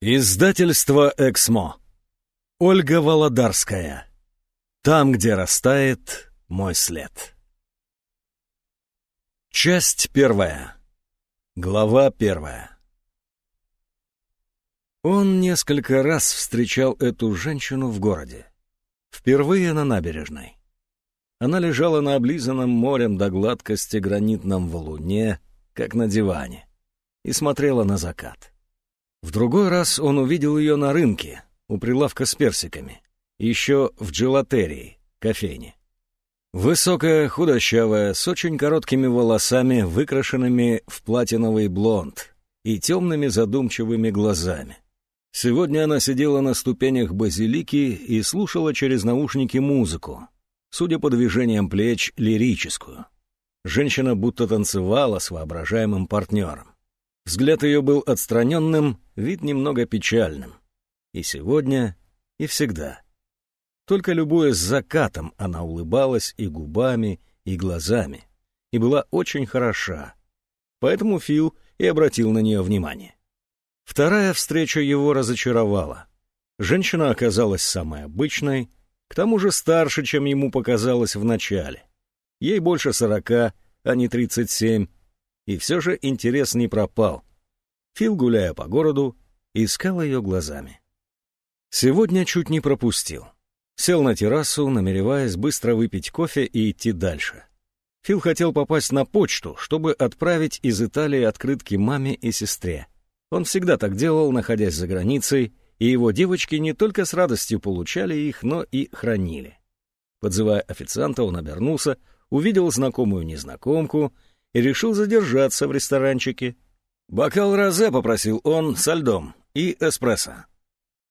Издательство «Эксмо». Ольга Володарская. Там, где растает мой след. Часть первая. Глава первая. Он несколько раз встречал эту женщину в городе. Впервые на набережной. Она лежала на облизанном морем до гладкости гранитном валуне, как на диване, и смотрела на закат. В другой раз он увидел ее на рынке, у прилавка с персиками, еще в джелатерии, кофейне. Высокая, худощавая, с очень короткими волосами, выкрашенными в платиновый блонд и темными задумчивыми глазами. Сегодня она сидела на ступенях базилики и слушала через наушники музыку, судя по движениям плеч, лирическую. Женщина будто танцевала с воображаемым партнером. Взгляд ее был отстраненным, вид немного печальным. И сегодня, и всегда. Только любуясь закатом, она улыбалась и губами, и глазами, и была очень хороша. Поэтому Фил и обратил на нее внимание. Вторая встреча его разочаровала. Женщина оказалась самой обычной, к тому же старше, чем ему показалось в начале. Ей больше сорока, а не тридцать семь, и все же интерес не пропал. Фил, гуляя по городу, искал ее глазами. Сегодня чуть не пропустил. Сел на террасу, намереваясь быстро выпить кофе и идти дальше. Фил хотел попасть на почту, чтобы отправить из Италии открытки маме и сестре. Он всегда так делал, находясь за границей, и его девочки не только с радостью получали их, но и хранили. Подзывая официанта, он обернулся, увидел знакомую незнакомку и решил задержаться в ресторанчике. «Бокал розе», — попросил он, со льдом и эспрессо.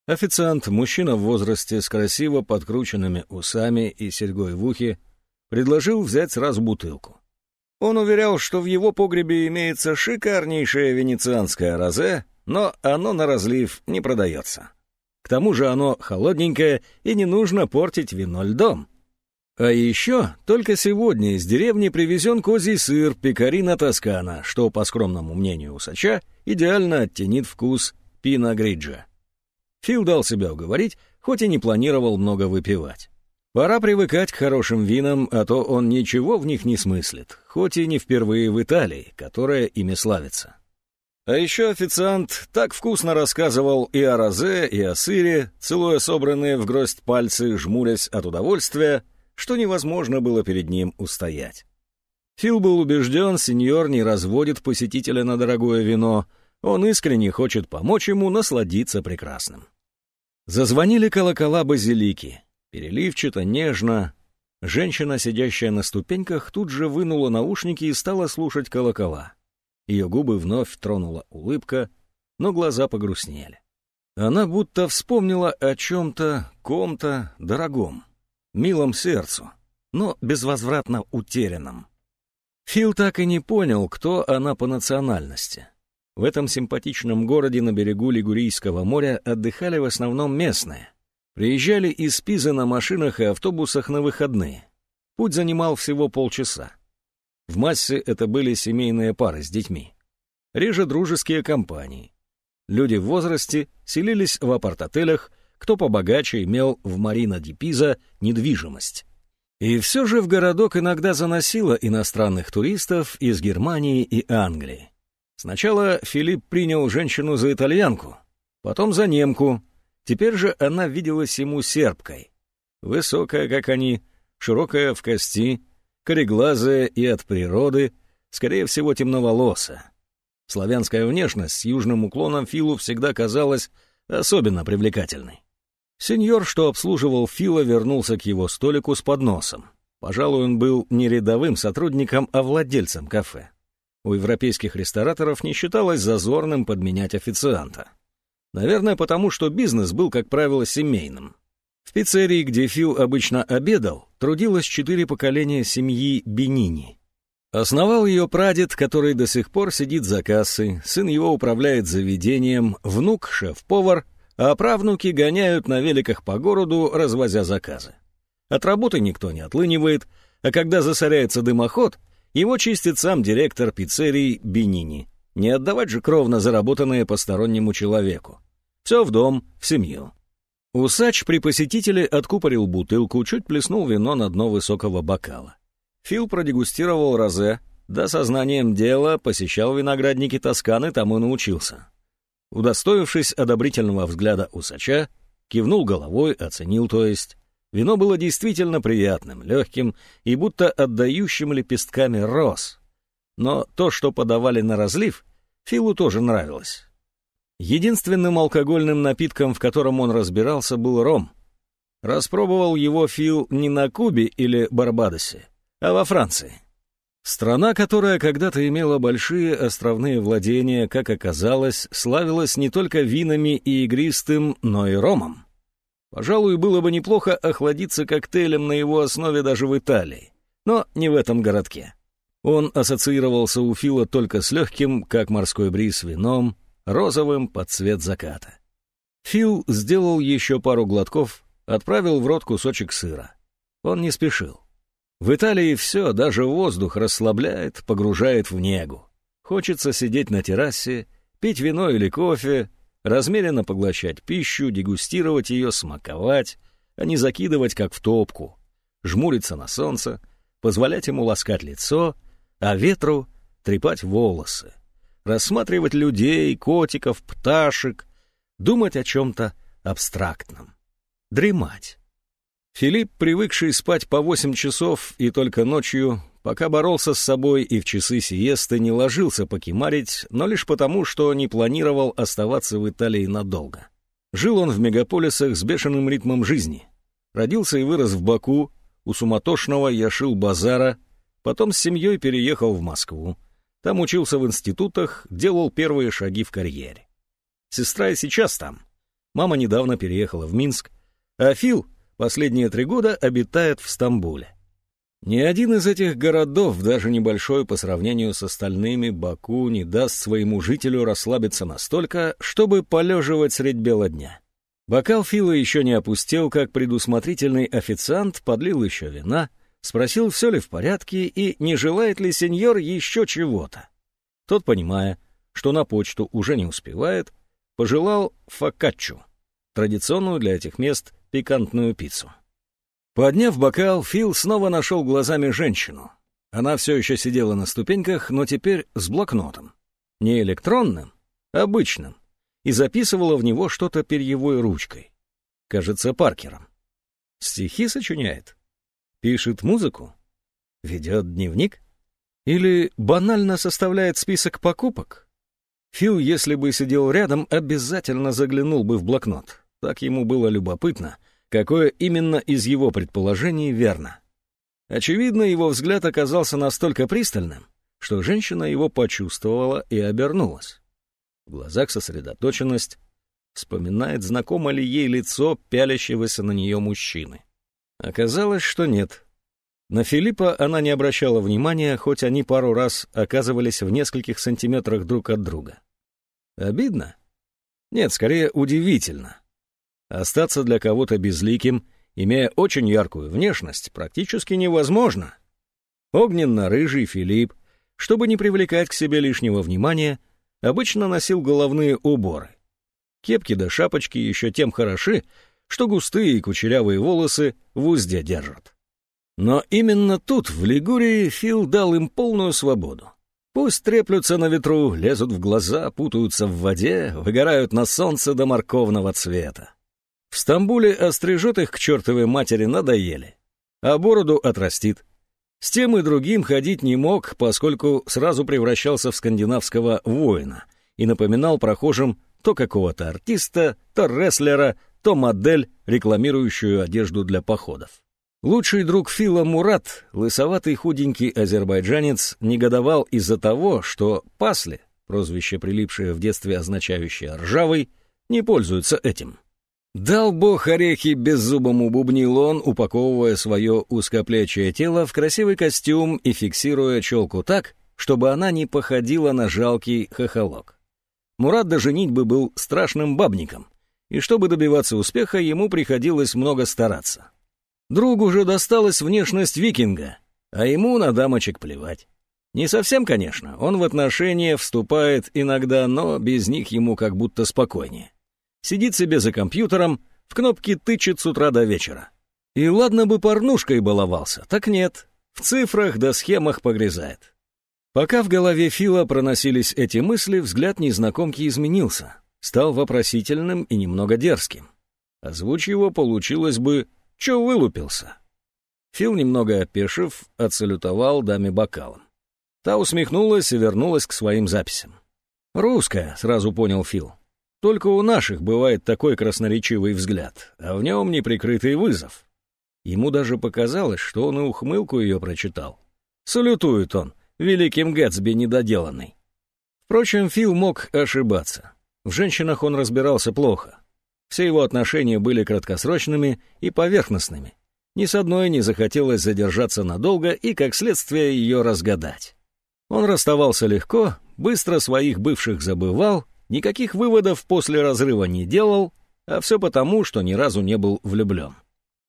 Официант, мужчина в возрасте с красиво подкрученными усами и серьгой в ухе, предложил взять сразу бутылку. Он уверял, что в его погребе имеется шикарнейшее венецианское розе, но оно на разлив не продается. К тому же оно холодненькое, и не нужно портить вино льдом. А еще только сегодня из деревни привезен козий сыр пекарина Тоскана, что, по скромному мнению усача, идеально оттенит вкус пина гриджа. Фил дал себя уговорить, хоть и не планировал много выпивать. Пора привыкать к хорошим винам, а то он ничего в них не смыслит, хоть и не впервые в Италии, которая ими славится. А еще официант так вкусно рассказывал и о розе, и о сыре, целуя собранные в гроздь пальцы, жмурясь от удовольствия, что невозможно было перед ним устоять. Фил был убежден, сеньор не разводит посетителя на дорогое вино, он искренне хочет помочь ему насладиться прекрасным. Зазвонили колокола базилики. Переливчато, нежно. Женщина, сидящая на ступеньках, тут же вынула наушники и стала слушать колокола. Ее губы вновь тронула улыбка, но глаза погрустнели. Она будто вспомнила о чем-то, ком-то дорогом милом сердцу, но безвозвратно утерянном. Фил так и не понял, кто она по национальности. В этом симпатичном городе на берегу Лигурийского моря отдыхали в основном местные. Приезжали из Пизы на машинах и автобусах на выходные. Путь занимал всего полчаса. В массе это были семейные пары с детьми. Реже дружеские компании. Люди в возрасте селились в апарт-отелях, кто побогаче имел в Марина ди Пиза недвижимость. И все же в городок иногда заносило иностранных туристов из Германии и Англии. Сначала Филипп принял женщину за итальянку, потом за немку. Теперь же она виделась ему сербкой. Высокая, как они, широкая в кости, кореглазая и от природы, скорее всего, темноволосая. Славянская внешность с южным уклоном Филу всегда казалась особенно привлекательной. Сеньор, что обслуживал Фила, вернулся к его столику с подносом. Пожалуй, он был не рядовым сотрудником, а владельцем кафе. У европейских рестораторов не считалось зазорным подменять официанта. Наверное, потому что бизнес был, как правило, семейным. В пиццерии, где Фил обычно обедал, трудилось четыре поколения семьи Бенини. Основал ее прадед, который до сих пор сидит за кассой, сын его управляет заведением, внук — шеф-повар — а правнуки гоняют на великах по городу, развозя заказы. От работы никто не отлынивает, а когда засоряется дымоход, его чистит сам директор пиццерии Бенини. Не отдавать же кровно заработанное постороннему человеку. Все в дом, в семью. Усач при посетителе откупорил бутылку, чуть плеснул вино на дно высокого бокала. Фил продегустировал розе, да сознанием дела посещал виноградники Тосканы, тому научился. Удостоившись одобрительного взгляда усача, кивнул головой, оценил, то есть. Вино было действительно приятным, легким и будто отдающим лепестками роз. Но то, что подавали на разлив, Филу тоже нравилось. Единственным алкогольным напитком, в котором он разбирался, был ром. Распробовал его Фил не на Кубе или Барбадосе, а во Франции. Страна, которая когда-то имела большие островные владения, как оказалось, славилась не только винами и игристым, но и ромом. Пожалуй, было бы неплохо охладиться коктейлем на его основе даже в Италии, но не в этом городке. Он ассоциировался у Фила только с легким, как морской бриз, вином, розовым под цвет заката. Фил сделал еще пару глотков, отправил в рот кусочек сыра. Он не спешил. В Италии все, даже воздух, расслабляет, погружает в негу. Хочется сидеть на террасе, пить вино или кофе, размеренно поглощать пищу, дегустировать ее, смаковать, а не закидывать как в топку, жмуриться на солнце, позволять ему ласкать лицо, а ветру трепать волосы рассматривать людей, котиков, пташек, думать о чем-то абстрактном, дремать. Филипп, привыкший спать по восемь часов и только ночью, пока боролся с собой и в часы сиесты не ложился покемарить, но лишь потому, что не планировал оставаться в Италии надолго. Жил он в мегаполисах с бешеным ритмом жизни. Родился и вырос в Баку, у суматошного Яшил-базара, потом с семьей переехал в Москву. Там учился в институтах, делал первые шаги в карьере. Сестра и сейчас там. Мама недавно переехала в Минск, а Фил последние три года обитает в Стамбуле. Ни один из этих городов, даже небольшой по сравнению с остальными, Баку не даст своему жителю расслабиться настолько, чтобы полеживать средь бела дня. Бокал Фила еще не опустел, как предусмотрительный официант подлил еще вина, спросил, все ли в порядке и не желает ли сеньор еще чего-то. Тот, понимая, что на почту уже не успевает, пожелал фокаччу, традиционную для этих мест пикантную пиццу. Подняв бокал, Фил снова нашел глазами женщину. Она все еще сидела на ступеньках, но теперь с блокнотом. Не электронным, обычным, и записывала в него что-то перьевой ручкой. Кажется, Паркером. Стихи сочиняет. Пишет музыку? Ведет дневник? Или банально составляет список покупок? Фил, если бы сидел рядом, обязательно заглянул бы в блокнот. Так ему было любопытно, какое именно из его предположений верно. Очевидно, его взгляд оказался настолько пристальным, что женщина его почувствовала и обернулась. В глазах сосредоточенность, вспоминает, знакомо ли ей лицо пялящегося на нее мужчины. Оказалось, что нет. На Филиппа она не обращала внимания, хоть они пару раз оказывались в нескольких сантиметрах друг от друга. Обидно? Нет, скорее удивительно. Остаться для кого-то безликим, имея очень яркую внешность, практически невозможно. Огненно-рыжий Филипп, чтобы не привлекать к себе лишнего внимания, обычно носил головные уборы. Кепки да шапочки еще тем хороши, что густые и кучерявые волосы в узде держат. Но именно тут, в Лигурии, Фил дал им полную свободу. Пусть треплются на ветру, лезут в глаза, путаются в воде, выгорают на солнце до морковного цвета. В Стамбуле острижет их к чертовой матери надоели, а бороду отрастит. С тем и другим ходить не мог, поскольку сразу превращался в скандинавского воина и напоминал прохожим то какого-то артиста, то рестлера, то модель, рекламирующую одежду для походов. Лучший друг Фила Мурат, лысоватый худенький азербайджанец, негодовал из-за того, что пасли, прозвище, прилипшее в детстве означающее «ржавый», не пользуются этим. «Дал бог орехи беззубому бубнил он, упаковывая свое узкоплечье тело в красивый костюм и фиксируя челку так, чтобы она не походила на жалкий хохолок. Мурат до женитьбы был страшным бабником, и чтобы добиваться успеха, ему приходилось много стараться. Другу же досталась внешность викинга, а ему на дамочек плевать. Не совсем, конечно, он в отношения вступает иногда, но без них ему как будто спокойнее. Сидит себе за компьютером, в кнопки тычет с утра до вечера. И ладно бы порнушкой баловался, так нет. В цифрах да схемах погрязает. Пока в голове Фила проносились эти мысли, взгляд незнакомки изменился. Стал вопросительным и немного дерзким. Озвучь его, получилось бы «Чё вылупился?». Фил, немного опешив, отсалютовал даме бокалом. Та усмехнулась и вернулась к своим записям. «Русская», — сразу понял Фил. «Только у наших бывает такой красноречивый взгляд, а в нем неприкрытый вызов». Ему даже показалось, что он и ухмылку ее прочитал. Салютует он, великим Гэтсби недоделанный. Впрочем, Фил мог ошибаться. В женщинах он разбирался плохо. Все его отношения были краткосрочными и поверхностными. Ни с одной не захотелось задержаться надолго и, как следствие, ее разгадать. Он расставался легко, быстро своих бывших забывал, никаких выводов после разрыва не делал, а все потому, что ни разу не был влюблен.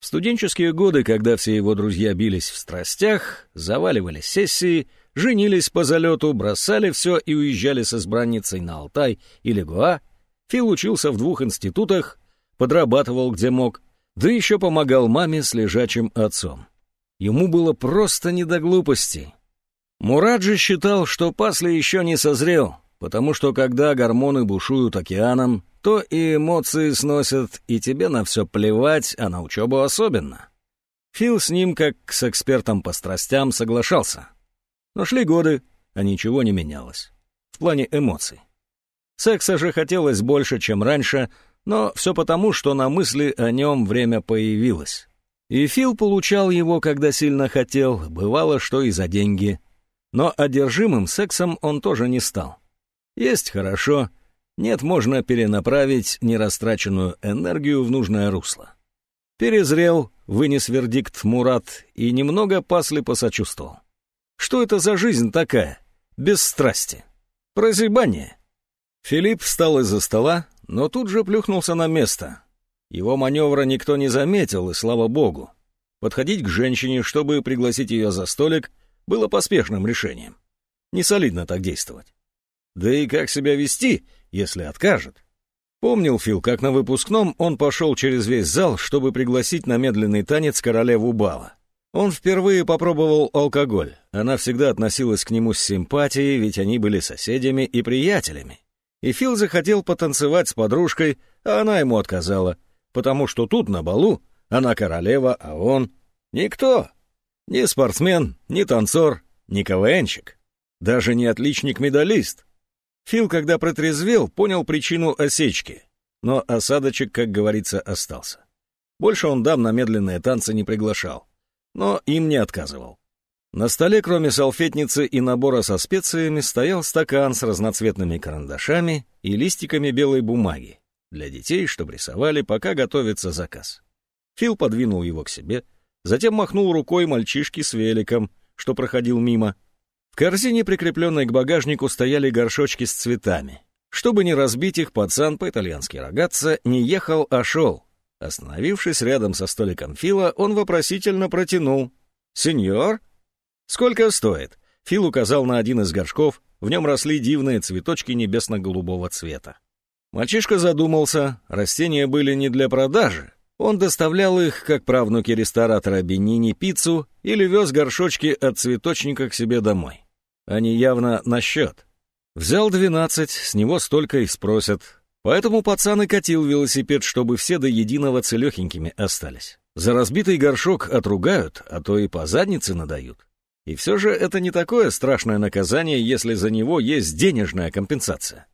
В студенческие годы, когда все его друзья бились в страстях, заваливали сессии, женились по залету, бросали все и уезжали с избранницей на Алтай или Гуа, Фил учился в двух институтах, подрабатывал где мог, да еще помогал маме с лежачим отцом. Ему было просто не до глупостей. Мурад же считал, что Пасли еще не созрел, потому что когда гормоны бушуют океаном, то и эмоции сносят, и тебе на все плевать, а на учебу особенно. Фил с ним, как с экспертом по страстям, соглашался. Но шли годы, а ничего не менялось. В плане эмоций. Секса же хотелось больше, чем раньше, но все потому, что на мысли о нем время появилось. И Фил получал его, когда сильно хотел, бывало, что и за деньги. Но одержимым сексом он тоже не стал. Есть хорошо, нет, можно перенаправить нерастраченную энергию в нужное русло. Перезрел, вынес вердикт Мурат и немного пасли посочувствовал. Что это за жизнь такая? Без страсти. Прозябание. Филипп встал из-за стола, но тут же плюхнулся на место. Его маневра никто не заметил, и слава богу. Подходить к женщине, чтобы пригласить ее за столик, было поспешным решением. Не солидно так действовать. Да и как себя вести, если откажет? Помнил Фил, как на выпускном он пошел через весь зал, чтобы пригласить на медленный танец королеву бала. Он впервые попробовал алкоголь. Она всегда относилась к нему с симпатией, ведь они были соседями и приятелями. И Фил захотел потанцевать с подружкой, а она ему отказала, потому что тут, на балу, она королева, а он — никто. Ни спортсмен, ни танцор, ни КВНщик. Даже не отличник-медалист. Фил, когда протрезвел, понял причину осечки. Но осадочек, как говорится, остался. Больше он дам на медленные танцы не приглашал. Но им не отказывал. На столе, кроме салфетницы и набора со специями, стоял стакан с разноцветными карандашами и листиками белой бумаги для детей, чтобы рисовали, пока готовится заказ. Фил подвинул его к себе — Затем махнул рукой мальчишке с великом, что проходил мимо. Корзине, прикрепленной к багажнику, стояли горшочки с цветами. Чтобы не разбить их, пацан по-итальянски рогаться не ехал, а шел. Остановившись рядом со столиком Фила, он вопросительно протянул. «Сеньор?» «Сколько стоит?» Фил указал на один из горшков, в нем росли дивные цветочки небесно-голубого цвета. Мальчишка задумался, растения были не для продажи, он доставлял их, как правнуки ресторатора Бенини, пиццу или вез горшочки от цветочника к себе домой. Они явно на счет. Взял двенадцать, с него столько и спросят. Поэтому пацан и катил велосипед, чтобы все до единого целехенькими остались. За разбитый горшок отругают, а то и по заднице надают. И все же это не такое страшное наказание, если за него есть денежная компенсация.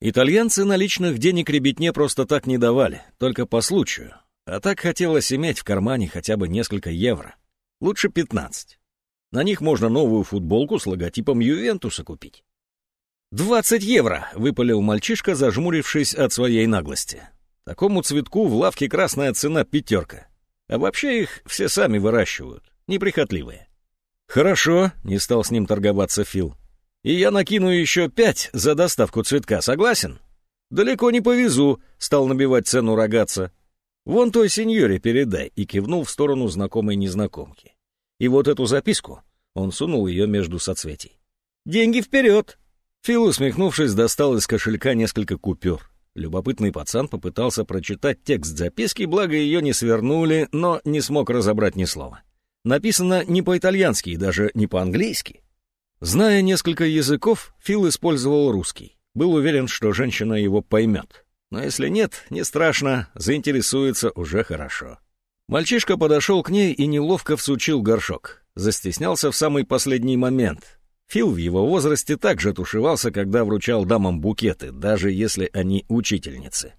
Итальянцы наличных денег ребятне просто так не давали, только по случаю. А так хотелось иметь в кармане хотя бы несколько евро. Лучше 15. На них можно новую футболку с логотипом Ювентуса купить. «Двадцать евро!» — выпалил мальчишка, зажмурившись от своей наглости. Такому цветку в лавке красная цена пятерка. А вообще их все сами выращивают, неприхотливые. «Хорошо», — не стал с ним торговаться Фил. «И я накину еще пять за доставку цветка, согласен?» «Далеко не повезу», — стал набивать цену рогаться. «Вон той сеньоре передай», и кивнул в сторону знакомой незнакомки. «И вот эту записку». Он сунул ее между соцветий. «Деньги вперед!» Фил, усмехнувшись, достал из кошелька несколько купюр. Любопытный пацан попытался прочитать текст записки, благо ее не свернули, но не смог разобрать ни слова. Написано не по-итальянски и даже не по-английски. Зная несколько языков, Фил использовал русский. Был уверен, что женщина его поймет. Но если нет, не страшно, заинтересуется уже хорошо. Мальчишка подошел к ней и неловко всучил горшок. Застеснялся в самый последний момент. Фил в его возрасте также тушевался, когда вручал дамам букеты, даже если они учительницы.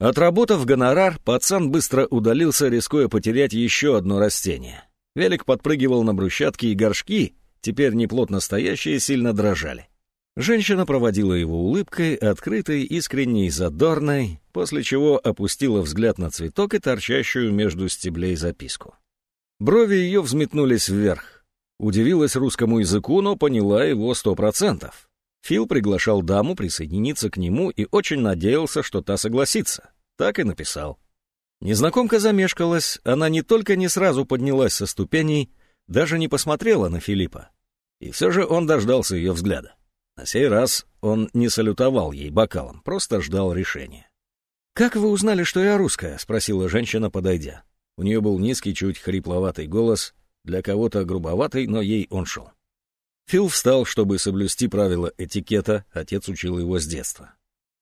Отработав гонорар, пацан быстро удалился, рискуя потерять еще одно растение. Велик подпрыгивал на брусчатке, и горшки, теперь неплотно стоящие, сильно дрожали. Женщина проводила его улыбкой, открытой, искренней, задорной, после чего опустила взгляд на цветок и торчащую между стеблей записку. Брови ее взметнулись вверх. Удивилась русскому языку, но поняла его сто процентов. Фил приглашал даму присоединиться к нему и очень надеялся, что та согласится. Так и написал. Незнакомка замешкалась, она не только не сразу поднялась со ступеней, даже не посмотрела на Филиппа. И все же он дождался ее взгляда. На сей раз он не салютовал ей бокалом, просто ждал решения. «Как вы узнали, что я русская?» — спросила женщина, подойдя. У нее был низкий, чуть хрипловатый голос, для кого-то грубоватый, но ей он шел. Фил встал, чтобы соблюсти правила этикета, отец учил его с детства.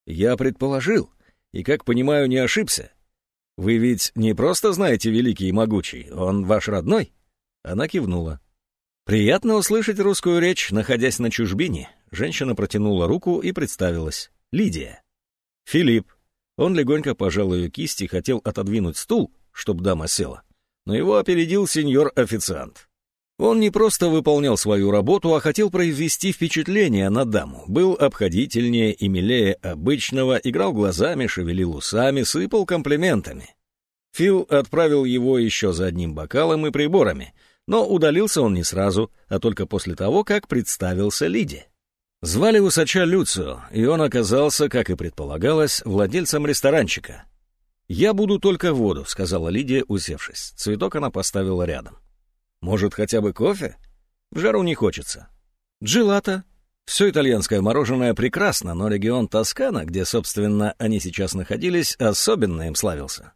«Я предположил, и, как понимаю, не ошибся. Вы ведь не просто знаете великий и могучий, он ваш родной?» Она кивнула. «Приятно услышать русскую речь, находясь на чужбине». Женщина протянула руку и представилась. «Лидия». «Филипп». Он легонько пожал ее кисть и хотел отодвинуть стул, чтобы дама села. Но его опередил сеньор-официант. Он не просто выполнял свою работу, а хотел произвести впечатление на даму. Был обходительнее и милее обычного, играл глазами, шевелил усами, сыпал комплиментами. Фил отправил его еще за одним бокалом и приборами — но удалился он не сразу, а только после того, как представился Лиде. Звали усача Люцио, и он оказался, как и предполагалось, владельцем ресторанчика. «Я буду только воду», — сказала Лидия, усевшись. Цветок она поставила рядом. «Может, хотя бы кофе? В жару не хочется». «Джелата», все итальянское мороженое прекрасно, но регион Тоскана, где, собственно, они сейчас находились, особенно им славился.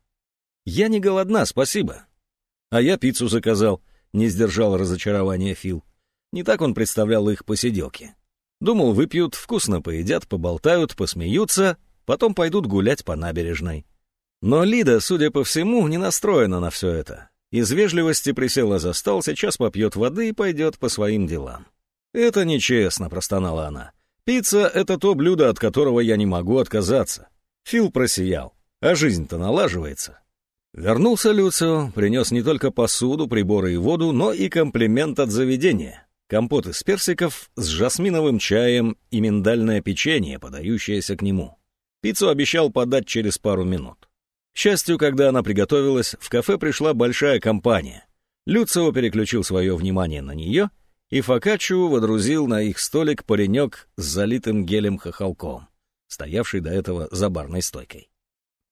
«Я не голодна, спасибо». «А я пиццу заказал не сдержал разочарования Фил. Не так он представлял их посиделки. Думал, выпьют, вкусно поедят, поболтают, посмеются, потом пойдут гулять по набережной. Но Лида, судя по всему, не настроена на все это. Из вежливости присела за стол, сейчас попьет воды и пойдет по своим делам. «Это нечестно», — простонала она. «Пицца — это то блюдо, от которого я не могу отказаться». Фил просиял. «А жизнь-то налаживается». Вернулся Люцио, принес не только посуду, приборы и воду, но и комплимент от заведения. Компот из персиков с жасминовым чаем и миндальное печенье, подающееся к нему. Пиццу обещал подать через пару минут. К счастью, когда она приготовилась, в кафе пришла большая компания. Люцио переключил свое внимание на нее, и Фокаччу водрузил на их столик паренек с залитым гелем хохолком, стоявший до этого за барной стойкой.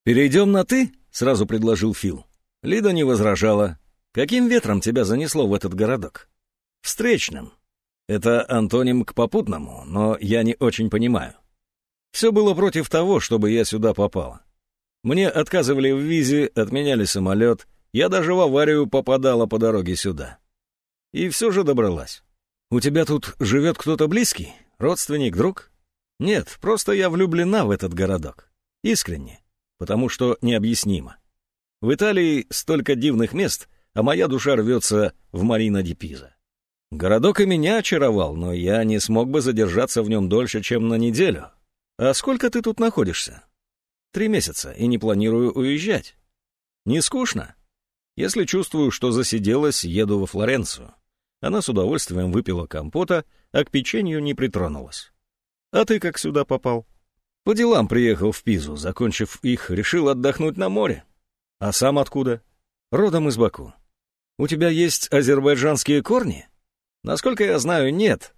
«Перейдем на «ты»?» — сразу предложил Фил. Лида не возражала. «Каким ветром тебя занесло в этот городок?» «Встречным. Это антоним к попутному, но я не очень понимаю. Все было против того, чтобы я сюда попала. Мне отказывали в визе, отменяли самолет, я даже в аварию попадала по дороге сюда. И все же добралась. У тебя тут живет кто-то близкий? Родственник, друг? Нет, просто я влюблена в этот городок. Искренне потому что необъяснимо. В Италии столько дивных мест, а моя душа рвется в Марина ди Пиза. Городок и меня очаровал, но я не смог бы задержаться в нем дольше, чем на неделю. А сколько ты тут находишься? Три месяца, и не планирую уезжать. Не скучно? Если чувствую, что засиделась, еду во Флоренцию. Она с удовольствием выпила компота, а к печенью не притронулась. А ты как сюда попал? По делам приехал в Пизу, закончив их, решил отдохнуть на море. А сам откуда? Родом из Баку. У тебя есть азербайджанские корни? Насколько я знаю, нет.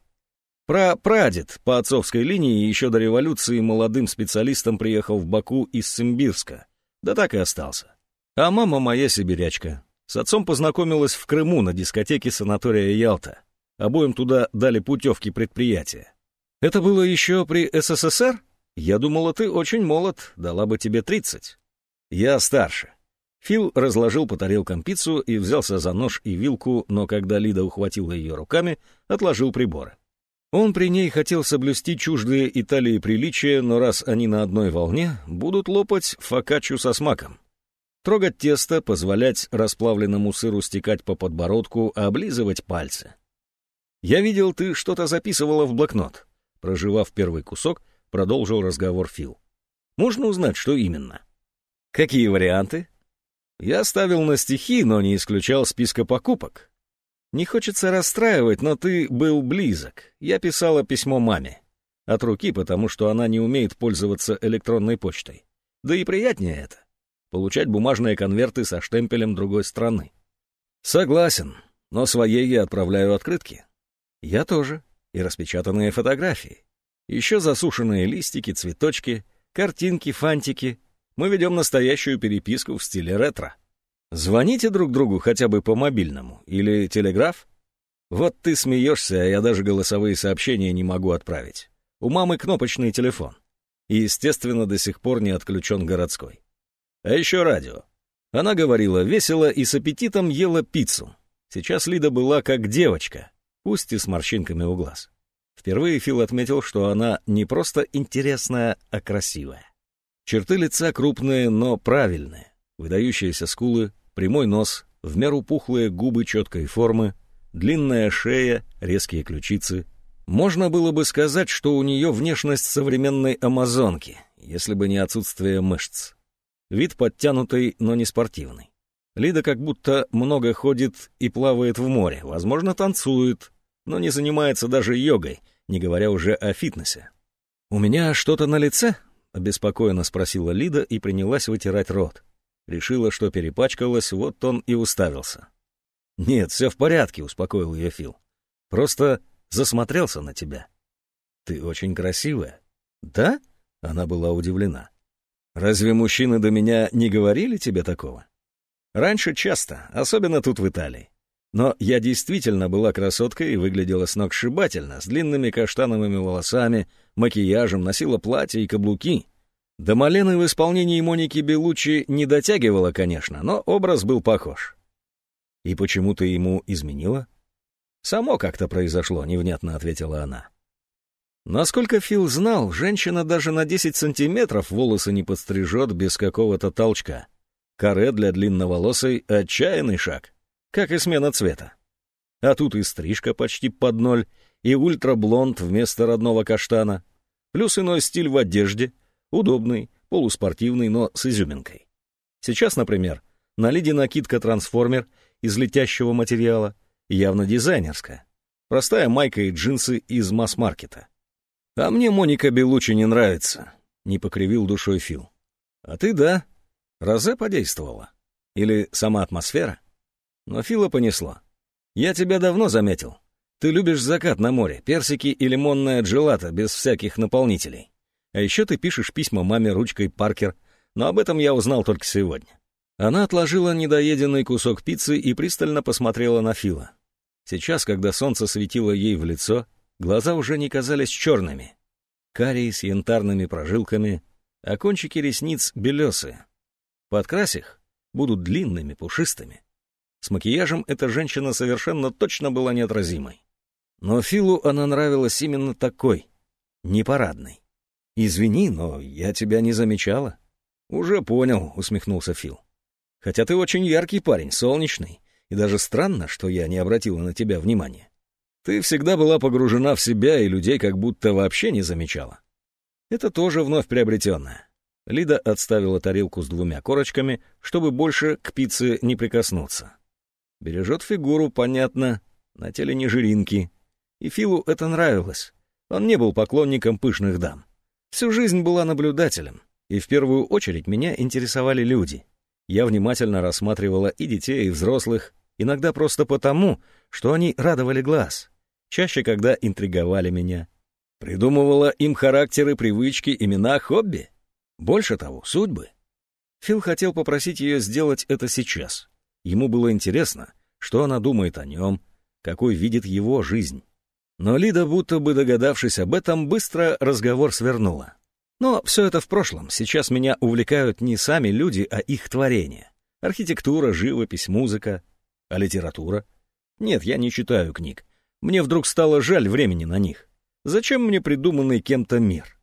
Про прадед по отцовской линии еще до революции молодым специалистом приехал в Баку из Симбирска. Да так и остался. А мама моя сибирячка. С отцом познакомилась в Крыму на дискотеке санатория Ялта. Обоим туда дали путевки предприятия. Это было еще при СССР? Я думала, ты очень молод, дала бы тебе тридцать. Я старше. Фил разложил по тарелкам пиццу и взялся за нож и вилку, но когда Лида ухватила ее руками, отложил приборы. Он при ней хотел соблюсти чуждые Италии приличия, но раз они на одной волне, будут лопать фокаччу со смаком. Трогать тесто, позволять расплавленному сыру стекать по подбородку, облизывать пальцы. «Я видел, ты что-то записывала в блокнот». Проживав первый кусок, продолжил разговор Фил. «Можно узнать, что именно?» «Какие варианты?» «Я ставил на стихи, но не исключал списка покупок. Не хочется расстраивать, но ты был близок. Я писала письмо маме. От руки, потому что она не умеет пользоваться электронной почтой. Да и приятнее это. Получать бумажные конверты со штемпелем другой страны. Согласен, но своей я отправляю открытки. Я тоже. И распечатанные фотографии. Еще засушенные листики, цветочки, картинки, фантики. Мы ведем настоящую переписку в стиле ретро. Звоните друг другу хотя бы по мобильному или телеграф? Вот ты смеешься, а я даже голосовые сообщения не могу отправить. У мамы кнопочный телефон. И, естественно, до сих пор не отключен городской. А еще радио. Она говорила весело и с аппетитом ела пиццу. Сейчас Лида была как девочка, пусть и с морщинками у глаз. Впервые Фил отметил, что она не просто интересная, а красивая. Черты лица крупные, но правильные. Выдающиеся скулы, прямой нос, в меру пухлые губы четкой формы, длинная шея, резкие ключицы. Можно было бы сказать, что у нее внешность современной амазонки, если бы не отсутствие мышц. Вид подтянутый, но не спортивный. Лида как будто много ходит и плавает в море, возможно, танцует, но не занимается даже йогой, не говоря уже о фитнесе. «У меня что-то на лице?» — обеспокоенно спросила Лида и принялась вытирать рот. Решила, что перепачкалась, вот он и уставился. «Нет, все в порядке», — успокоил ее Фил. «Просто засмотрелся на тебя». «Ты очень красивая». «Да?» — она была удивлена. «Разве мужчины до меня не говорили тебе такого?» «Раньше часто, особенно тут в Италии. Но я действительно была красоткой и выглядела сногсшибательно, с длинными каштановыми волосами, макияжем, носила платья и каблуки. До Малены в исполнении Моники Белучи не дотягивала, конечно, но образ был похож. «И почему ты ему изменила?» «Само как-то произошло», — невнятно ответила она. Насколько Фил знал, женщина даже на 10 сантиметров волосы не подстрижет без какого-то толчка. Каре для длинноволосой — отчаянный шаг как и смена цвета. А тут и стрижка почти под ноль, и ультраблонд вместо родного каштана, плюс иной стиль в одежде, удобный, полуспортивный, но с изюминкой. Сейчас, например, на Лиде накидка-трансформер из летящего материала, явно дизайнерская. Простая майка и джинсы из масс-маркета. А мне Моника Белучи не нравится, не покривил душой Фил. А ты да. Розе подействовала. Или сама атмосфера? Но Фила понесло. «Я тебя давно заметил. Ты любишь закат на море, персики и лимонное джелато без всяких наполнителей. А еще ты пишешь письма маме ручкой Паркер, но об этом я узнал только сегодня». Она отложила недоеденный кусок пиццы и пристально посмотрела на Фила. Сейчас, когда солнце светило ей в лицо, глаза уже не казались черными. Карие с янтарными прожилками, а кончики ресниц белесые. Подкрась их, будут длинными, пушистыми. С макияжем эта женщина совершенно точно была неотразимой. Но Филу она нравилась именно такой, непарадной. «Извини, но я тебя не замечала». «Уже понял», — усмехнулся Фил. «Хотя ты очень яркий парень, солнечный, и даже странно, что я не обратила на тебя внимания. Ты всегда была погружена в себя и людей как будто вообще не замечала. Это тоже вновь приобретенное». Лида отставила тарелку с двумя корочками, чтобы больше к пицце не прикоснуться. Бережет фигуру, понятно, на теле не жиринки. И Филу это нравилось. Он не был поклонником пышных дам. Всю жизнь была наблюдателем, и в первую очередь меня интересовали люди. Я внимательно рассматривала и детей, и взрослых, иногда просто потому, что они радовали глаз, чаще, когда интриговали меня. Придумывала им характеры, привычки, имена, хобби. Больше того, судьбы. Фил хотел попросить ее сделать это сейчас, Ему было интересно, что она думает о нем, какой видит его жизнь. Но Лида, будто бы догадавшись об этом, быстро разговор свернула. Но все это в прошлом. Сейчас меня увлекают не сами люди, а их творения. Архитектура, живопись, музыка. А литература? Нет, я не читаю книг. Мне вдруг стало жаль времени на них. Зачем мне придуманный кем-то мир?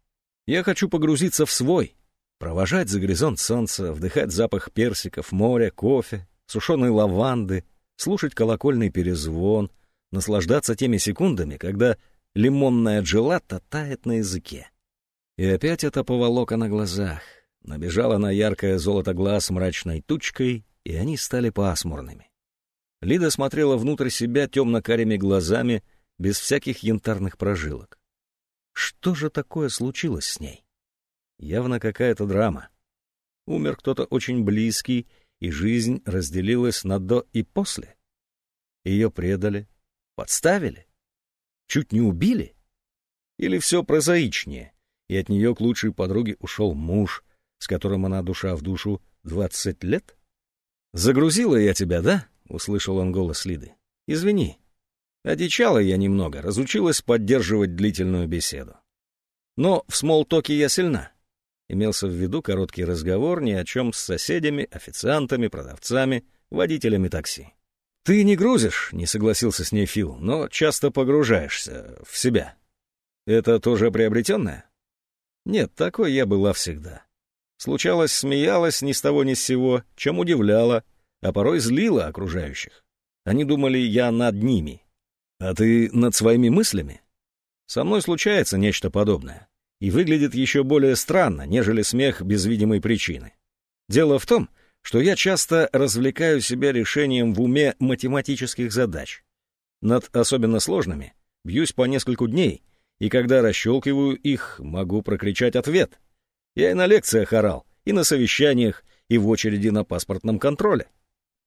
Я хочу погрузиться в свой, провожать за горизонт солнца, вдыхать запах персиков, моря, кофе, сушеной лаванды, слушать колокольный перезвон, наслаждаться теми секундами, когда лимонная джелата тает на языке. И опять эта поволока на глазах. Набежала на яркое золото глаз мрачной тучкой, и они стали пасмурными. Лида смотрела внутрь себя темно-карими глазами, без всяких янтарных прожилок. Что же такое случилось с ней? Явно какая-то драма. Умер кто-то очень близкий, и жизнь разделилась на «до» и «после». Ее предали, подставили, чуть не убили? Или все прозаичнее, и от нее к лучшей подруге ушел муж, с которым она душа в душу двадцать лет? «Загрузила я тебя, да?» — услышал он голос Лиды. «Извини, Одичала я немного, разучилась поддерживать длительную беседу. Но в смолтоке я сильна. Имелся в виду короткий разговор ни о чем с соседями, официантами, продавцами, водителями такси. «Ты не грузишь», — не согласился с ней Фил, «но часто погружаешься в себя. Это тоже приобретенное?» «Нет, такой я была всегда. Случалось, смеялась ни с того ни с сего, чем удивляла, а порой злила окружающих. Они думали, я над ними, а ты над своими мыслями? Со мной случается нечто подобное. И выглядит еще более странно, нежели смех без видимой причины. Дело в том, что я часто развлекаю себя решением в уме математических задач. Над особенно сложными бьюсь по нескольку дней, и когда расщелкиваю их, могу прокричать ответ. Я и на лекциях орал, и на совещаниях, и в очереди на паспортном контроле.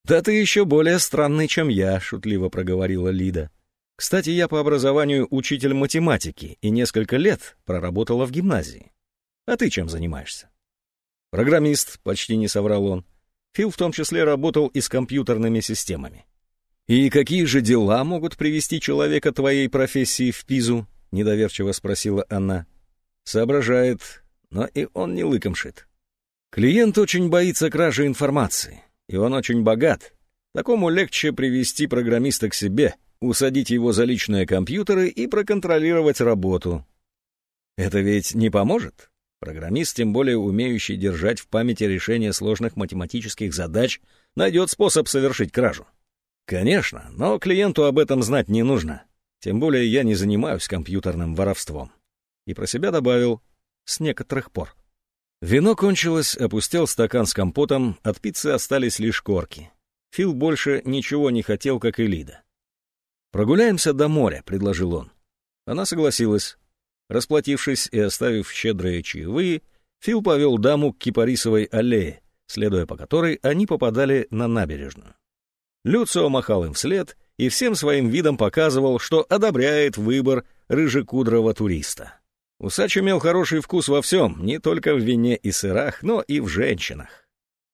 «Да ты еще более странный, чем я», — шутливо проговорила Лида. Кстати, я по образованию учитель математики и несколько лет проработала в гимназии. А ты чем занимаешься? Программист, почти не соврал он. Фил в том числе работал и с компьютерными системами. «И какие же дела могут привести человека твоей профессии в Пизу?» — недоверчиво спросила она. Соображает, но и он не лыком шит. Клиент очень боится кражи информации, и он очень богат. Такому легче привести программиста к себе, усадить его за личные компьютеры и проконтролировать работу. Это ведь не поможет? Программист, тем более умеющий держать в памяти решение сложных математических задач, найдет способ совершить кражу. Конечно, но клиенту об этом знать не нужно. Тем более я не занимаюсь компьютерным воровством. И про себя добавил «с некоторых пор». Вино кончилось, опустил стакан с компотом, от пиццы остались лишь корки. Фил больше ничего не хотел, как и Лида. «Прогуляемся до моря», — предложил он. Она согласилась. Расплатившись и оставив щедрые чаевые, Фил повел даму к кипарисовой аллее, следуя по которой они попадали на набережную. Люцио махал им вслед и всем своим видом показывал, что одобряет выбор рыжекудрого туриста. Усач имел хороший вкус во всем, не только в вине и сырах, но и в женщинах.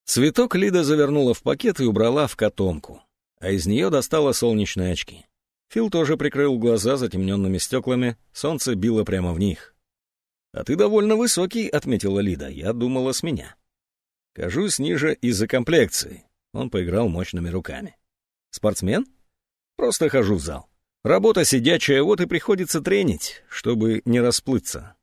Цветок Лида завернула в пакет и убрала в котомку, а из нее достала солнечные очки. Фил тоже прикрыл глаза затемненными стеклами, солнце било прямо в них. «А ты довольно высокий», — отметила Лида, — «я думала с меня». «Кажусь ниже из-за комплекции», — он поиграл мощными руками. «Спортсмен?» «Просто хожу в зал. Работа сидячая, вот и приходится тренить, чтобы не расплыться».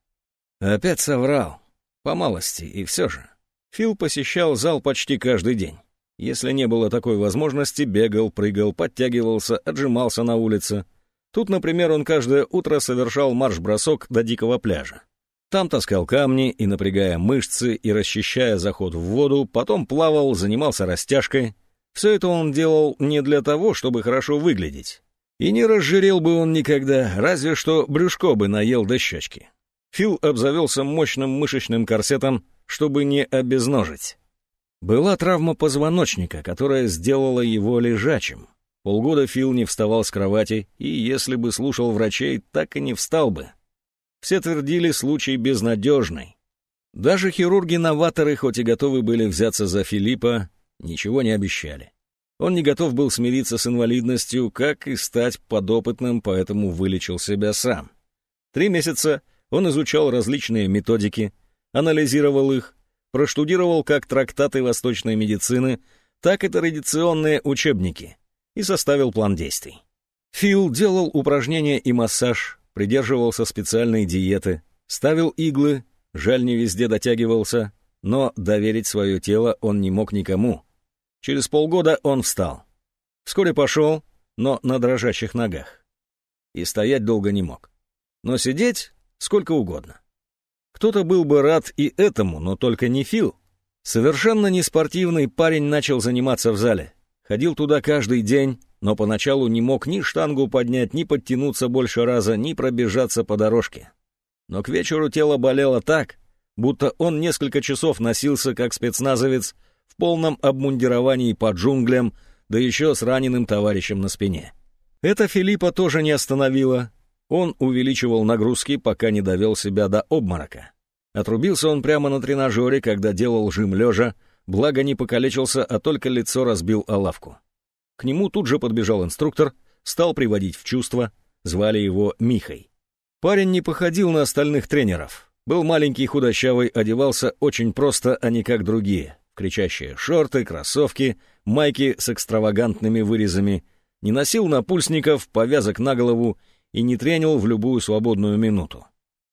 Опять соврал. По малости, и все же. Фил посещал зал почти каждый день. Если не было такой возможности, бегал, прыгал, подтягивался, отжимался на улице. Тут, например, он каждое утро совершал марш-бросок до дикого пляжа. Там таскал камни и, напрягая мышцы и расчищая заход в воду, потом плавал, занимался растяжкой. Все это он делал не для того, чтобы хорошо выглядеть. И не разжирел бы он никогда, разве что брюшко бы наел до щечки. Фил обзавелся мощным мышечным корсетом, чтобы не обезножить. Была травма позвоночника, которая сделала его лежачим. Полгода Фил не вставал с кровати, и если бы слушал врачей, так и не встал бы. Все твердили случай безнадежный. Даже хирурги-новаторы, хоть и готовы были взяться за Филиппа, ничего не обещали. Он не готов был смириться с инвалидностью, как и стать подопытным, поэтому вылечил себя сам. Три месяца он изучал различные методики, анализировал их, проштудировал как трактаты восточной медицины, так и традиционные учебники и составил план действий. Фил делал упражнения и массаж, придерживался специальной диеты, ставил иглы, жаль не везде дотягивался, но доверить свое тело он не мог никому. Через полгода он встал. Вскоре пошел, но на дрожащих ногах. И стоять долго не мог. Но сидеть сколько угодно. Кто-то был бы рад и этому, но только не Фил. Совершенно неспортивный парень начал заниматься в зале. Ходил туда каждый день, но поначалу не мог ни штангу поднять, ни подтянуться больше раза, ни пробежаться по дорожке. Но к вечеру тело болело так, будто он несколько часов носился как спецназовец в полном обмундировании по джунглям, да еще с раненым товарищем на спине. Это Филиппа тоже не остановило. Он увеличивал нагрузки, пока не довел себя до обморока. Отрубился он прямо на тренажере, когда делал жим лежа, благо не покалечился, а только лицо разбил о лавку. К нему тут же подбежал инструктор, стал приводить в чувство, звали его Михой. Парень не походил на остальных тренеров. Был маленький, худощавый, одевался очень просто, а не как другие. Кричащие шорты, кроссовки, майки с экстравагантными вырезами. Не носил напульсников, повязок на голову и не тренил в любую свободную минуту.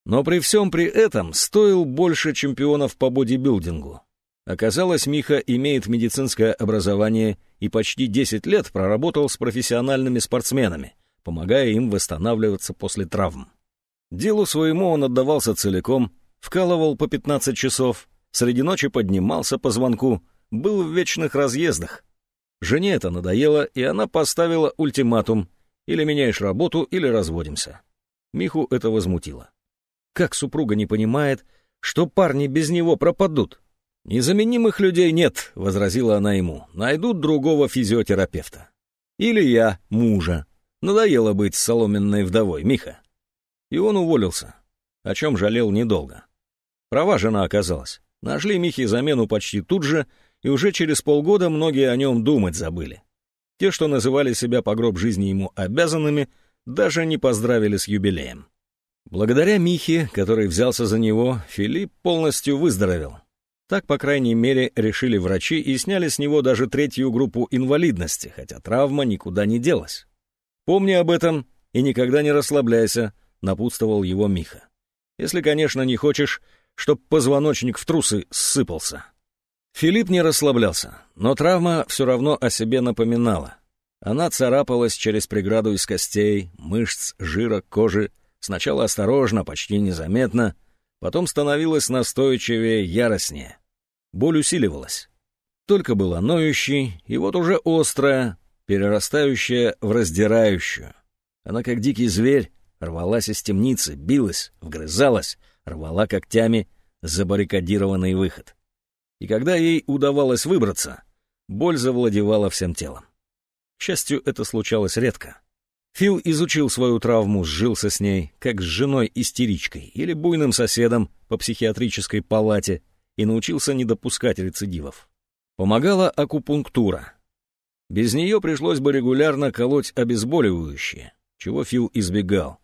Но при всем при этом стоил больше чемпионов по бодибилдингу. Оказалось, Миха имеет медицинское образование и почти 10 лет проработал с профессиональными спортсменами, помогая им восстанавливаться после травм. Делу своему он отдавался целиком, вкалывал по 15 часов, среди ночи поднимался по звонку, был в вечных разъездах. Жене это надоело, и она поставила ультиматум «или меняешь работу, или разводимся». Миху это возмутило. Как супруга не понимает, что парни без него пропадут? «Незаменимых людей нет», — возразила она ему. «Найдут другого физиотерапевта». «Или я, мужа. Надоело быть соломенной вдовой, Миха». И он уволился, о чем жалел недолго. Права жена оказалась. Нашли Михе замену почти тут же, и уже через полгода многие о нем думать забыли. Те, что называли себя по гроб жизни ему обязанными, даже не поздравили с юбилеем. Благодаря Михе, который взялся за него, Филипп полностью выздоровел, так, по крайней мере, решили врачи и сняли с него даже третью группу инвалидности, хотя травма никуда не делась. «Помни об этом и никогда не расслабляйся», — напутствовал его Миха. «Если, конечно, не хочешь, чтоб позвоночник в трусы ссыпался». Филипп не расслаблялся, но травма все равно о себе напоминала. Она царапалась через преграду из костей, мышц, жира, кожи, сначала осторожно, почти незаметно — Потом становилась настойчивее, яростнее. Боль усиливалась. Только была ноющей, и вот уже острая, перерастающая в раздирающую. Она, как дикий зверь, рвалась из темницы, билась, вгрызалась, рвала когтями забаррикадированный выход. И когда ей удавалось выбраться, боль завладевала всем телом. К счастью, это случалось редко. Фил изучил свою травму, сжился с ней, как с женой-истеричкой или буйным соседом по психиатрической палате и научился не допускать рецидивов. Помогала акупунктура. Без нее пришлось бы регулярно колоть обезболивающие, чего Фил избегал.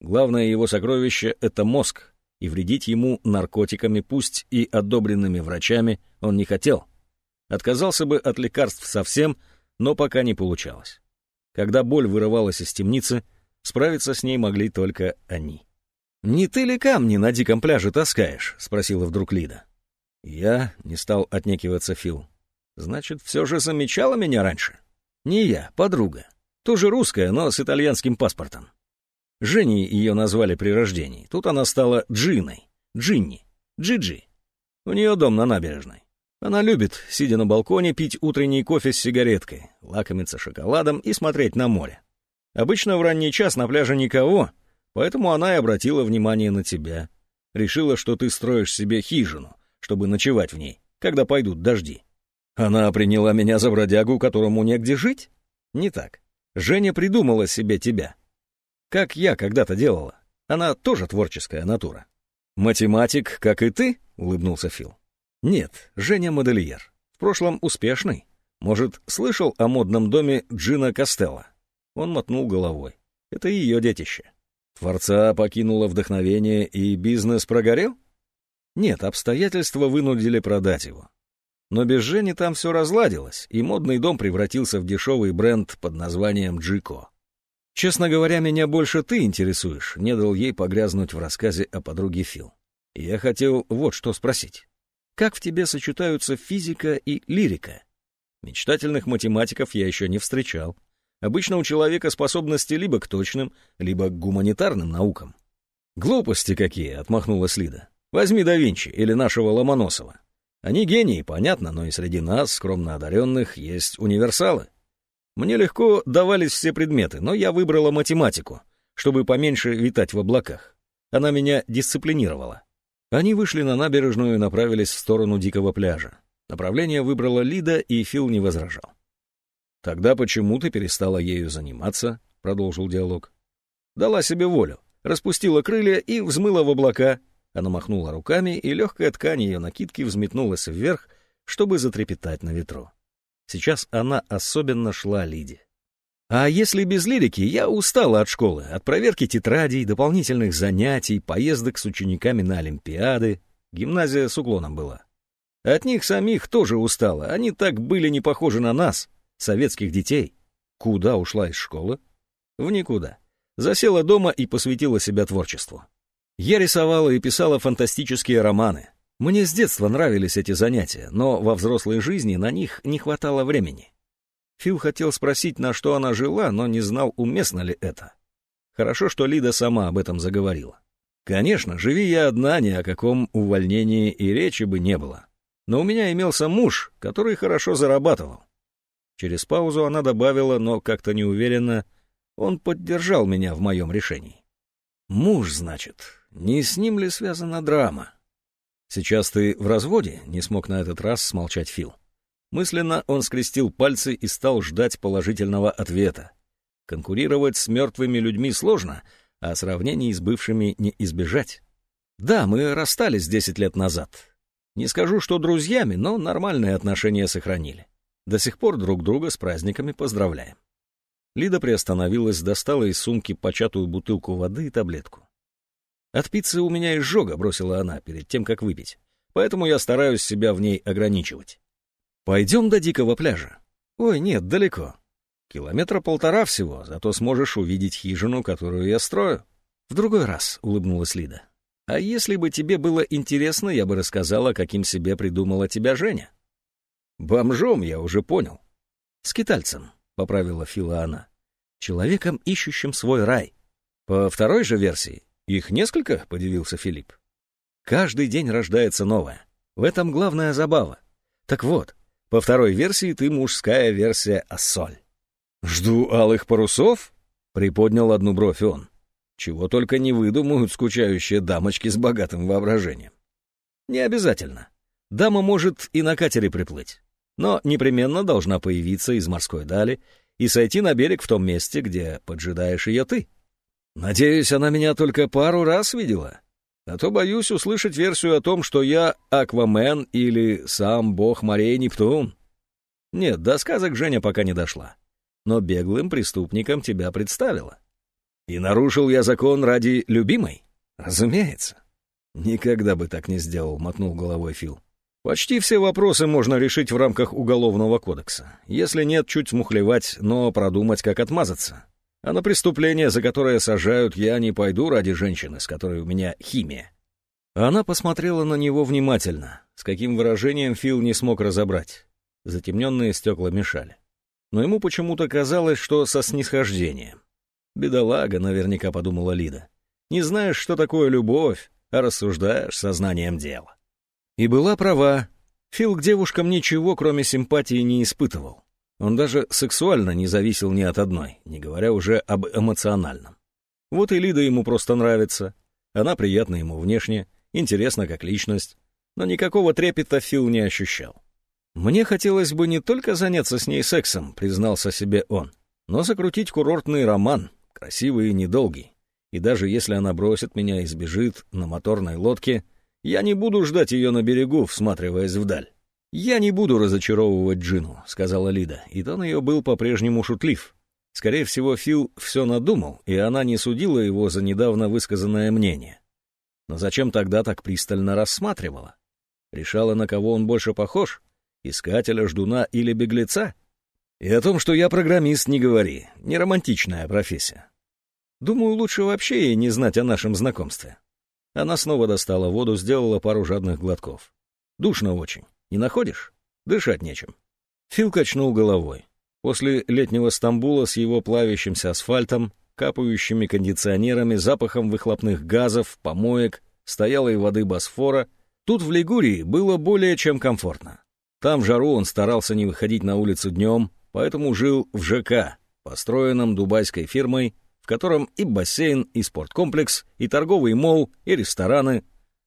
Главное его сокровище — это мозг, и вредить ему наркотиками, пусть и одобренными врачами, он не хотел. Отказался бы от лекарств совсем, но пока не получалось. Когда боль вырывалась из темницы, справиться с ней могли только они. «Не ты ли камни на диком пляже таскаешь?» — спросила вдруг Лида. «Я?» — не стал отнекиваться Фил. «Значит, все же замечала меня раньше?» «Не я, подруга. Тоже русская, но с итальянским паспортом. Женей ее назвали при рождении. Тут она стала Джиной. Джинни. Джиджи. У нее дом на набережной. Она любит, сидя на балконе, пить утренний кофе с сигареткой, лакомиться шоколадом и смотреть на море. Обычно в ранний час на пляже никого, поэтому она и обратила внимание на тебя. Решила, что ты строишь себе хижину, чтобы ночевать в ней, когда пойдут дожди. Она приняла меня за бродягу, которому негде жить? Не так. Женя придумала себе тебя. Как я когда-то делала. Она тоже творческая натура. «Математик, как и ты?» — улыбнулся Фил. Нет, Женя модельер. В прошлом успешный. Может, слышал о модном доме Джина Костелло? Он мотнул головой. Это ее детище. Творца покинуло вдохновение, и бизнес прогорел? Нет, обстоятельства вынудили продать его. Но без Жени там все разладилось, и модный дом превратился в дешевый бренд под названием «Джико». «Честно говоря, меня больше ты интересуешь», — не дал ей погрязнуть в рассказе о подруге Фил. Я хотел вот что спросить. Как в тебе сочетаются физика и лирика? Мечтательных математиков я еще не встречал. Обычно у человека способности либо к точным, либо к гуманитарным наукам. «Глупости какие!» — отмахнулась Лида. «Возьми да Винчи или нашего Ломоносова. Они гении, понятно, но и среди нас, скромно одаренных, есть универсалы. Мне легко давались все предметы, но я выбрала математику, чтобы поменьше витать в облаках. Она меня дисциплинировала. Они вышли на набережную и направились в сторону дикого пляжа. Направление выбрала Лида, и Фил не возражал. «Тогда почему ты перестала ею заниматься?» — продолжил диалог. «Дала себе волю, распустила крылья и взмыла в облака». Она махнула руками, и легкая ткань ее накидки взметнулась вверх, чтобы затрепетать на ветру. Сейчас она особенно шла Лиде. А если без лирики, я устала от школы, от проверки тетрадей, дополнительных занятий, поездок с учениками на Олимпиады. Гимназия с уклоном была. От них самих тоже устала, они так были не похожи на нас, советских детей. Куда ушла из школы? В никуда. Засела дома и посвятила себя творчеству. Я рисовала и писала фантастические романы. Мне с детства нравились эти занятия, но во взрослой жизни на них не хватало времени. Фил хотел спросить, на что она жила, но не знал, уместно ли это. Хорошо, что Лида сама об этом заговорила. Конечно, живи я одна, ни о каком увольнении и речи бы не было. Но у меня имелся муж, который хорошо зарабатывал. Через паузу она добавила, но как-то неуверенно, он поддержал меня в моем решении. Муж, значит, не с ним ли связана драма? Сейчас ты в разводе, не смог на этот раз смолчать Фил. Мысленно он скрестил пальцы и стал ждать положительного ответа. Конкурировать с мертвыми людьми сложно, а сравнений с бывшими не избежать. Да, мы расстались десять лет назад. Не скажу, что друзьями, но нормальные отношения сохранили. До сих пор друг друга с праздниками поздравляем. Лида приостановилась, достала из сумки початую бутылку воды и таблетку. «От пиццы у меня изжога», — бросила она перед тем, как выпить. «Поэтому я стараюсь себя в ней ограничивать». «Пойдем до дикого пляжа». «Ой, нет, далеко. Километра полтора всего, зато сможешь увидеть хижину, которую я строю». «В другой раз», — улыбнулась Лида. «А если бы тебе было интересно, я бы рассказала, каким себе придумала тебя Женя». «Бомжом, я уже понял». «Скитальцем», — поправила Фила она. «Человеком, ищущим свой рай». «По второй же версии, их несколько?» — подивился Филипп. «Каждый день рождается новое. В этом главная забава. Так вот, по второй версии ты мужская версия Ассоль». «Жду алых парусов?» — приподнял одну бровь он. «Чего только не выдумают скучающие дамочки с богатым воображением». «Не обязательно. Дама может и на катере приплыть, но непременно должна появиться из морской дали и сойти на берег в том месте, где поджидаешь ее ты». Надеюсь, она меня только пару раз видела. А то боюсь услышать версию о том, что я Аквамен или сам бог морей Нептун. Нет, до сказок Женя пока не дошла. Но беглым преступником тебя представила. И нарушил я закон ради любимой? Разумеется. Никогда бы так не сделал, мотнул головой Фил. Почти все вопросы можно решить в рамках Уголовного кодекса. Если нет, чуть смухлевать, но продумать, как отмазаться. А на преступление, за которое сажают, я не пойду ради женщины, с которой у меня химия. Она посмотрела на него внимательно, с каким выражением Фил не смог разобрать. Затемненные стекла мешали. Но ему почему-то казалось, что со снисхождением. «Бедолага», — наверняка подумала Лида. «Не знаешь, что такое любовь, а рассуждаешь сознанием дела». И была права. Фил к девушкам ничего, кроме симпатии, не испытывал. Он даже сексуально не зависел ни от одной, не говоря уже об эмоциональном. Вот и Лида ему просто нравится. Она приятна ему внешне, интересна как личность, но никакого трепета Фил не ощущал. «Мне хотелось бы не только заняться с ней сексом», — признался себе он, «но закрутить курортный роман, красивый и недолгий. И даже если она бросит меня и сбежит на моторной лодке, я не буду ждать ее на берегу, всматриваясь вдаль. «Я не буду разочаровывать Джину», — сказала Лида, и тон ее был по-прежнему шутлив. Скорее всего, Фил все надумал, и она не судила его за недавно высказанное мнение. Но зачем тогда так пристально рассматривала? Решала, на кого он больше похож? Искателя, ждуна или беглеца? И о том, что я программист, не говори. Не романтичная профессия. Думаю, лучше вообще ей не знать о нашем знакомстве. Она снова достала воду, сделала пару жадных глотков. Душно очень. Не находишь? Дышать нечем. Фил качнул головой. После летнего Стамбула с его плавящимся асфальтом, капающими кондиционерами, запахом выхлопных газов, помоек, стоялой воды Босфора, тут в Лигурии было более чем комфортно. Там в жару он старался не выходить на улицу днем, поэтому жил в ЖК, построенном дубайской фирмой, в котором и бассейн, и спорткомплекс, и торговый мол, и рестораны.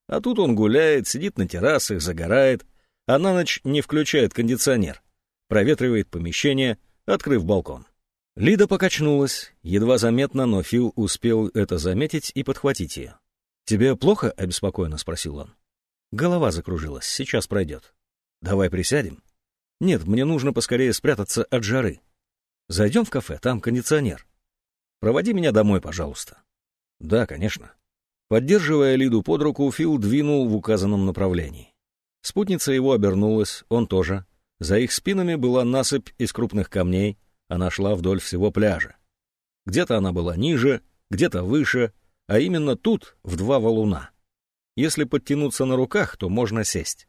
А тут он гуляет, сидит на террасах, загорает, а на ночь не включает кондиционер, проветривает помещение, открыв балкон. Лида покачнулась, едва заметно, но Фил успел это заметить и подхватить ее. «Тебе плохо?» — обеспокоенно спросил он. Голова закружилась, сейчас пройдет. «Давай присядем?» «Нет, мне нужно поскорее спрятаться от жары. Зайдем в кафе, там кондиционер. Проводи меня домой, пожалуйста». «Да, конечно». Поддерживая Лиду под руку, Фил двинул в указанном направлении. Спутница его обернулась, он тоже. За их спинами была насыпь из крупных камней, она шла вдоль всего пляжа. Где-то она была ниже, где-то выше, а именно тут, в два валуна. Если подтянуться на руках, то можно сесть.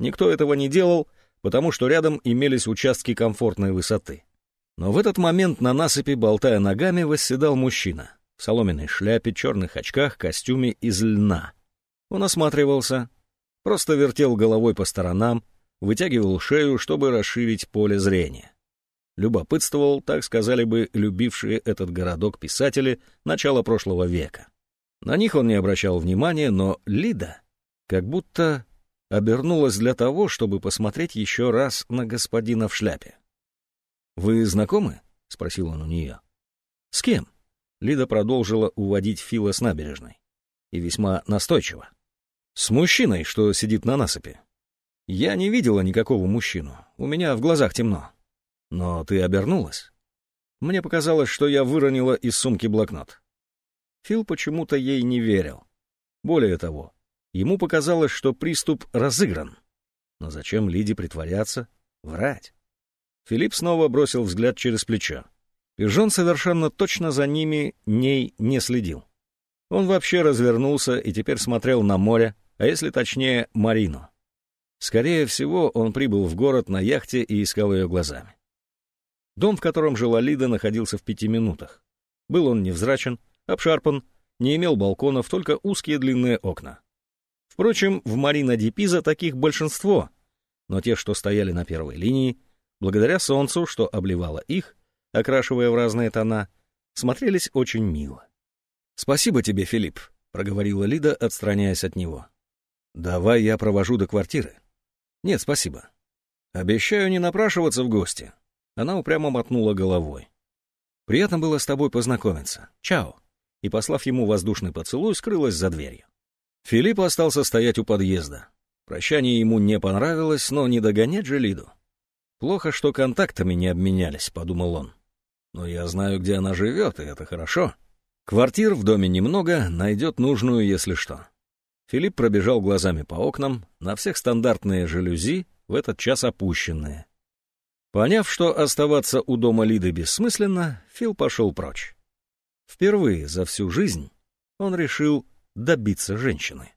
Никто этого не делал, потому что рядом имелись участки комфортной высоты. Но в этот момент на насыпи, болтая ногами, восседал мужчина в соломенной шляпе, черных очках, костюме из льна. Он осматривался, просто вертел головой по сторонам, вытягивал шею, чтобы расширить поле зрения. Любопытствовал, так сказали бы любившие этот городок писатели начала прошлого века. На них он не обращал внимания, но Лида как будто обернулась для того, чтобы посмотреть еще раз на господина в шляпе. «Вы знакомы?» — спросил он у нее. «С кем?» Лида продолжила уводить Фила с набережной. И весьма настойчиво. «С мужчиной, что сидит на насыпи. Я не видела никакого мужчину. У меня в глазах темно. Но ты обернулась. Мне показалось, что я выронила из сумки блокнот. Фил почему-то ей не верил. Более того, ему показалось, что приступ разыгран. Но зачем Лиде притворяться, врать? Филипп снова бросил взгляд через плечо. И Жон совершенно точно за ними ней не следил. Он вообще развернулся и теперь смотрел на море, а если точнее, Марину. Скорее всего, он прибыл в город на яхте и искал ее глазами. Дом, в котором жила Лида, находился в пяти минутах. Был он невзрачен, обшарпан, не имел балконов, только узкие длинные окна. Впрочем, в Марина Дипиза таких большинство, но те, что стояли на первой линии, благодаря солнцу, что обливало их, окрашивая в разные тона, смотрелись очень мило. «Спасибо тебе, Филипп», — проговорила Лида, отстраняясь от него. «Давай я провожу до квартиры». «Нет, спасибо. Обещаю не напрашиваться в гости». Она упрямо мотнула головой. «Приятно было с тобой познакомиться. Чао!» И, послав ему воздушный поцелуй, скрылась за дверью. Филипп остался стоять у подъезда. Прощание ему не понравилось, но не догонять же Лиду. «Плохо, что контактами не обменялись», — подумал он. «Но я знаю, где она живет, и это хорошо. Квартир в доме немного, найдет нужную, если что». Филипп пробежал глазами по окнам, на всех стандартные жалюзи, в этот час опущенные. Поняв, что оставаться у дома Лиды бессмысленно, Фил пошел прочь. Впервые за всю жизнь он решил добиться женщины.